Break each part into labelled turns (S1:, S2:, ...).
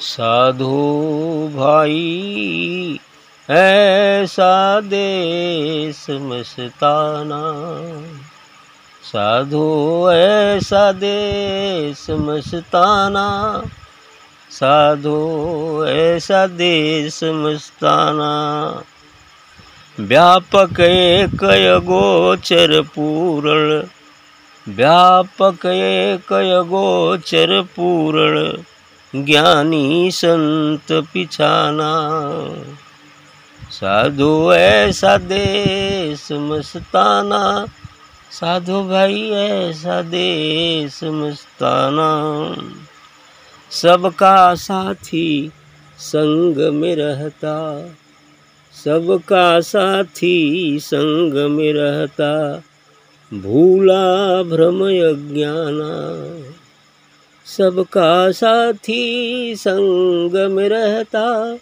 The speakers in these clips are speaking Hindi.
S1: साधु भाई, ऐसा देश मस्ताना। साधु, ऐसा देश मस्ताना। साधु, ऐसा देश मस्ताना। व्यापक एक गोचर पूरण व्यापक एक गोचर पूर्ण ज्ञानी संत पिछाना। साधु ऐसा देश मस्ताना। साधु भाई ऐसा देश मस्ताना। सबका साथी संग में रहता। सबका साथी संग में रहता। भूला भ्रम अज्ञाना सबका साथी संग में रहता।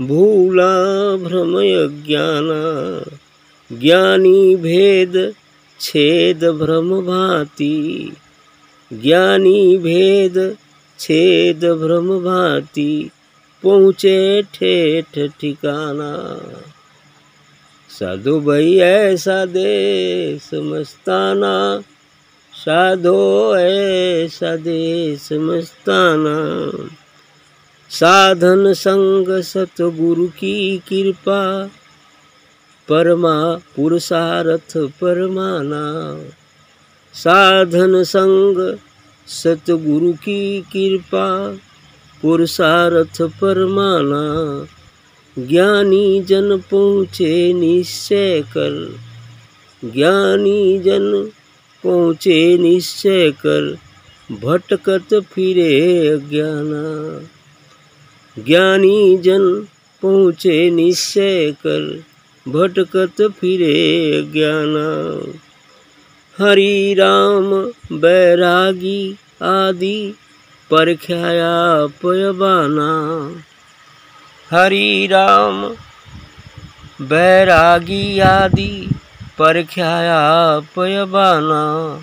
S1: भूला भ्रम अज्ञाना ज्ञानी भेद, छेद भ्रम भांति। ज्ञानी भेद, छेद भ्रम भांति, पहुँचे ठेठ ठिकाना। साधु भाई ऐसा देश मस्ताना साधो है देश मस्ताना। साधन संग सतगुरु की कृपा, परमा पुरुषार्थ परमाना। साधन संग सतगुरु की कृपा, पुरुषार्थ परमाना। ज्ञानी जन पहुँचे निश्चय कर, ज्ञानी जन पहुँचे, निश्चय कर। भटकत फिरे अज्ञाना ज्ञानी जन पहुँचे, निश्चय कर। भटकत फिरे ज्ञाना। हरि राम, बैरागी आदि परख्याया पयबाना। हरि राम, बैरागी आदि परख्याया पयबाना।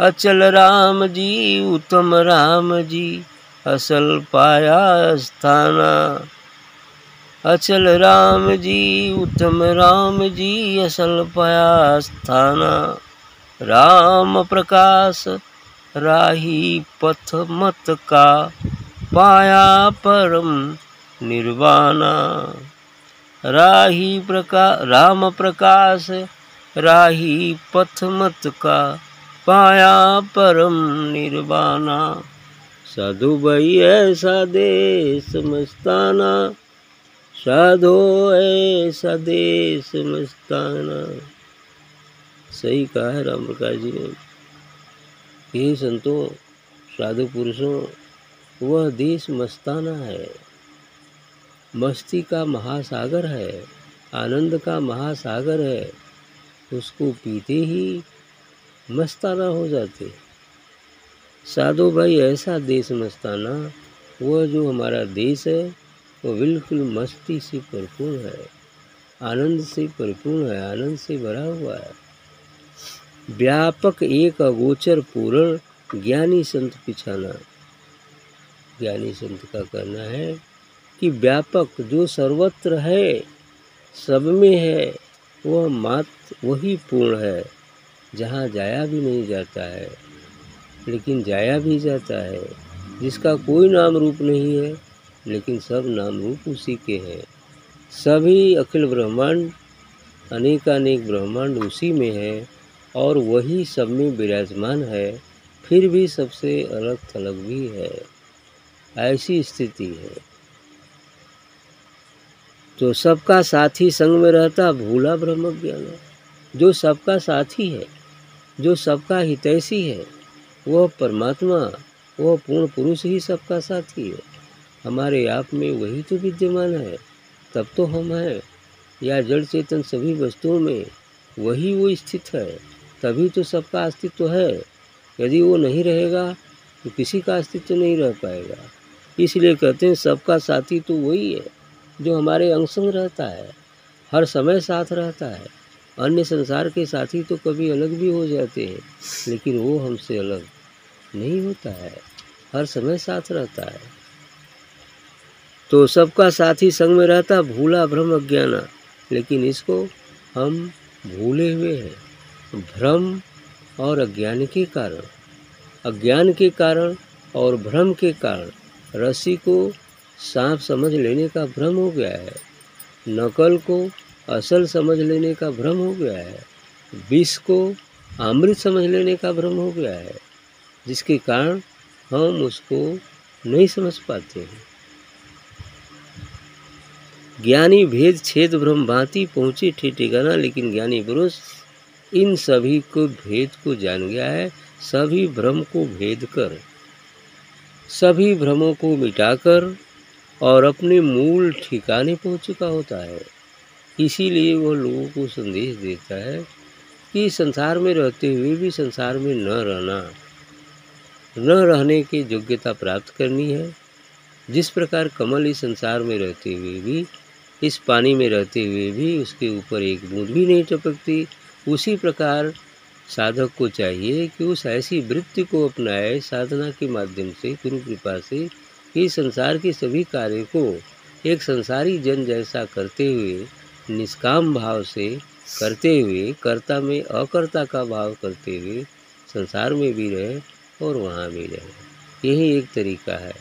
S1: अचल राम जी, उत्तम राम जी, असल पाया स्थाना। अचल राम जी, उत्तम राम जी, असल पाया स्थाना। राम प्रकाश राही पथ मत का, पाया परम निर्वाणा। राही प्रकाश राम प्रकाश राही पथ मत का पाया परम निर्वाणा। साधु भाई ऐसा देश मस्ताना, साधो ऐसा देश मस्ताना। सही कहा है राम प्रकाश जी ने। ये संतों, साधु पुरुषों, वह देश मस्ताना है। मस्ती का महासागर है, आनंद का महासागर है। उसको पीते ही मस्ताना हो जाते। साधो भाई, ऐसा देश मस्ताना, वह जो हमारा देश है, वो बिल्कुल मस्ती से परिपूर्ण है, आनंद से परिपूर्ण है, आनंद से भरा हुआ है। व्यापक एक अगोचर पूर्ण ज्ञानी संत पिछाना। ज्ञानी संत का कहना है कि व्यापक जो सर्वत्र है, सब में है वह मात्र वही पूर्ण है, जहाँ जाया भी नहीं जाता है, लेकिन जाया भी जाता है, जिसका कोई नाम रूप नहीं है, लेकिन सब नाम रूप उसी के हैं। सभी अखिल ब्रह्मांड, अनेकानेक ब्रह्मांड उसी में है, और वही सब में विराजमान है, फिर भी सबसे अलग थलग भी है। ऐसी स्थिति है। तो सबका साथी संग में रहता भूला ब्रह्म ज्ञान। जो सबका साथी है, जो सबका हितैषी है, वह परमात्मा, वह पूर्ण पुरुष ही सबका साथी है। हमारे आप में वही तो विद्यमान है, तब तो हम हैं। या जड़ चेतन सभी वस्तुओं में वही वो स्थित है, तभी तो सबका अस्तित्व है। यदि वो नहीं रहेगा तो किसी का अस्तित्व नहीं रह पाएगा। इसलिए कहते हैं, सबका साथी तो वही है। जो हमारे अंग रहता है, हर समय साथ रहता है। अन्य संसार के साथी तो कभी अलग भी हो जाते हैं, लेकिन वो हमसे अलग नहीं होता है। हर समय साथ रहता है। तो सबका साथी संग में रहता भूला भ्रम अज्ञाना, लेकिन इसको हम भूले हुए हैं। भ्रम और अज्ञान के कारण, अज्ञान के कारण और भ्रम के कारण, रस्सी को सांप समझ लेने का भ्रम हो गया है। नकल को असल समझ लेने का भ्रम हो गया है। विष को अमृत समझ लेने का भ्रम हो गया है, जिसके कारण हम उसको नहीं समझ पाते हैं। ज्ञानी भेद, छेद, भ्रम, भांति, पहुँचे ठे ठिकाना लेकिन ज्ञानी पुरुष इन सभी को भेद को जान गया है। सभी भ्रम को भेद कर, सभी भ्रमों को मिटाकर और अपने मूल ठिकाने पहुँच चुका होता है। इसीलिए वह लोगों को संदेश देता है कि संसार में रहते हुए भी संसार में न रहना, न रहने की योग्यता प्राप्त करनी है। जिस प्रकार कमल इस संसार में रहते हुए भी, इस पानी में रहते हुए भी उसके ऊपर एक बूंद भी नहीं टपकती, उसी प्रकार साधक को चाहिए कि उस ऐसी वृत्ति को अपनाए साधना के माध्यम से, गुरु कृपा से कि संसार के सभी कार्य को एक संसारी जन जैसा करते हुए, निष्काम भाव से करते हुए, कर्ता में अकर्ता का भाव करते हुए संसार में भी रहे और वहाँ भी रहे। यही एक तरीका है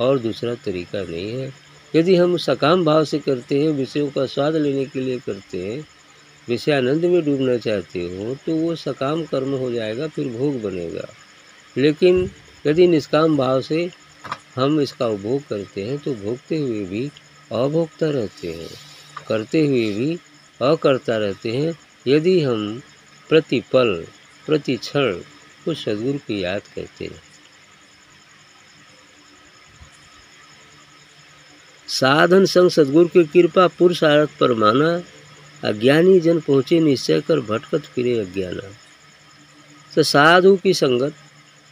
S1: और दूसरा तरीका नहीं है। यदि हम सकाम भाव से करते हैं, विषयों का स्वाद लेने के लिए करते हैं, विषयानंद में डूबना चाहते हो तो वो सकाम कर्म हो जाएगा, फिर भोग बनेगा। लेकिन यदि निष्काम भाव से हम इसका उपभोग करते हैं तो भोगते हुए भी अभोक्ता रहते हैं। करते हुए भी अकर्ता रहते हैं। यदि हम प्रतिपल प्रति क्षण उस सदगुरु की याद करते हैं। साधन संग सदगुरु की कृपा पुरुषार्थ पर माना अज्ञानी जन पहुँचे निश्चय कर भटकत फिरे अज्ञाना। तो साधु की संगत,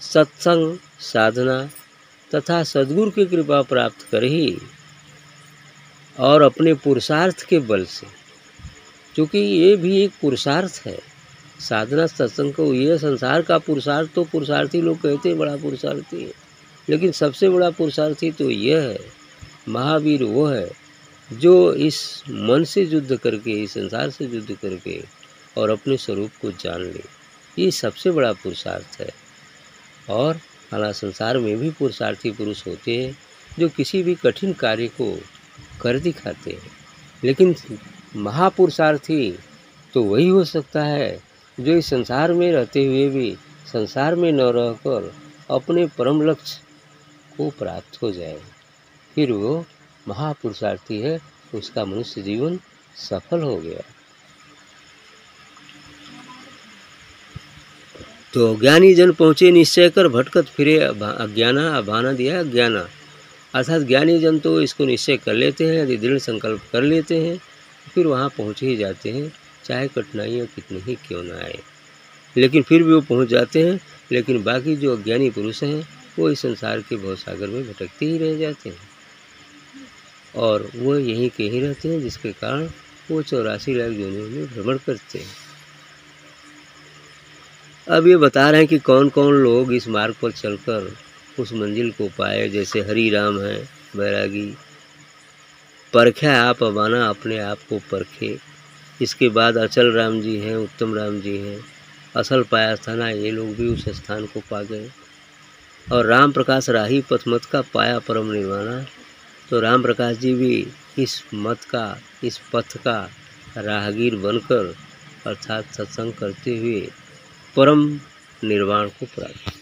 S1: सत्संग साधना तथा सदगुरु की कृपा प्राप्त कर ही और अपने पुरुषार्थ के बल से, क्योंकि ये भी एक पुरुषार्थ है। साधना सत्संग को ये संसार का पुरुषार्थ तो पुरुषार्थी लोग कहते हैं, बड़ा पुरुषार्थी है। लेकिन सबसे बड़ा पुरुषार्थी तो यह है, महावीर वो है, जो इस मन से युद्ध करके, इस संसार से युद्ध करके और अपने स्वरूप को जान ले। ये सबसे बड़ा पुरुषार्थ है। और हालाँकि संसार में भी पुरुषार्थी पुरुष होते हैं, जो किसी भी कठिन कार्य को कर दिखाते हैं। लेकिन महापुरुषार्थी तो वही हो सकता है, जो इस संसार में रहते हुए भी संसार में न रहकर अपने परम लक्ष्य को प्राप्त हो जाए। फिर वो महापुरुषार्थी है, उसका मनुष्य जीवन सफल हो गया। तो ज्ञानी जन पहुँचे निश्चय कर, भटकत फिरे अज्ञाना अभाना दिया अज्ञाना अर्थात ज्ञानी जन तो इसको निश्चय कर लेते हैं, यदि दृढ़ संकल्प कर लेते हैं, फिर वहाँ पहुँच ही जाते हैं। चाहे कठिनाइयाँ कितनी ही क्यों ना आए। लेकिन फिर भी वो पहुँच जाते हैं, लेकिन बाकी जो अज्ञानी पुरुष हैं, वो इस संसार के बहुत सागर में भटकते ही रह जाते हैं। और वो यहीं के ही रहते हैं, जिसके कारण वो चौरासी लाख जोनियों में भ्रमण करते हैं। अब ये बता रहे हैं कि कौन कौन लोग इस मार्ग पर चलकर उस मंजिल को पाए, जैसे हरी राम है, बैरागी। परखा आप, अबाना अपने आप को परखे। इसके बाद अचल राम जी हैं, उत्तम राम जी हैं। असल पाया स्थाना ये लोग भी उस स्थान को पा गए। और राम प्रकाश राही पथ मत का पाया परम निर्वाणा तो राम प्रकाश जी भी इस मत का, इस पथ का राहगीर बनकर अर्थात सत्संग करते हुए परम निर्वाण को प्राप्त।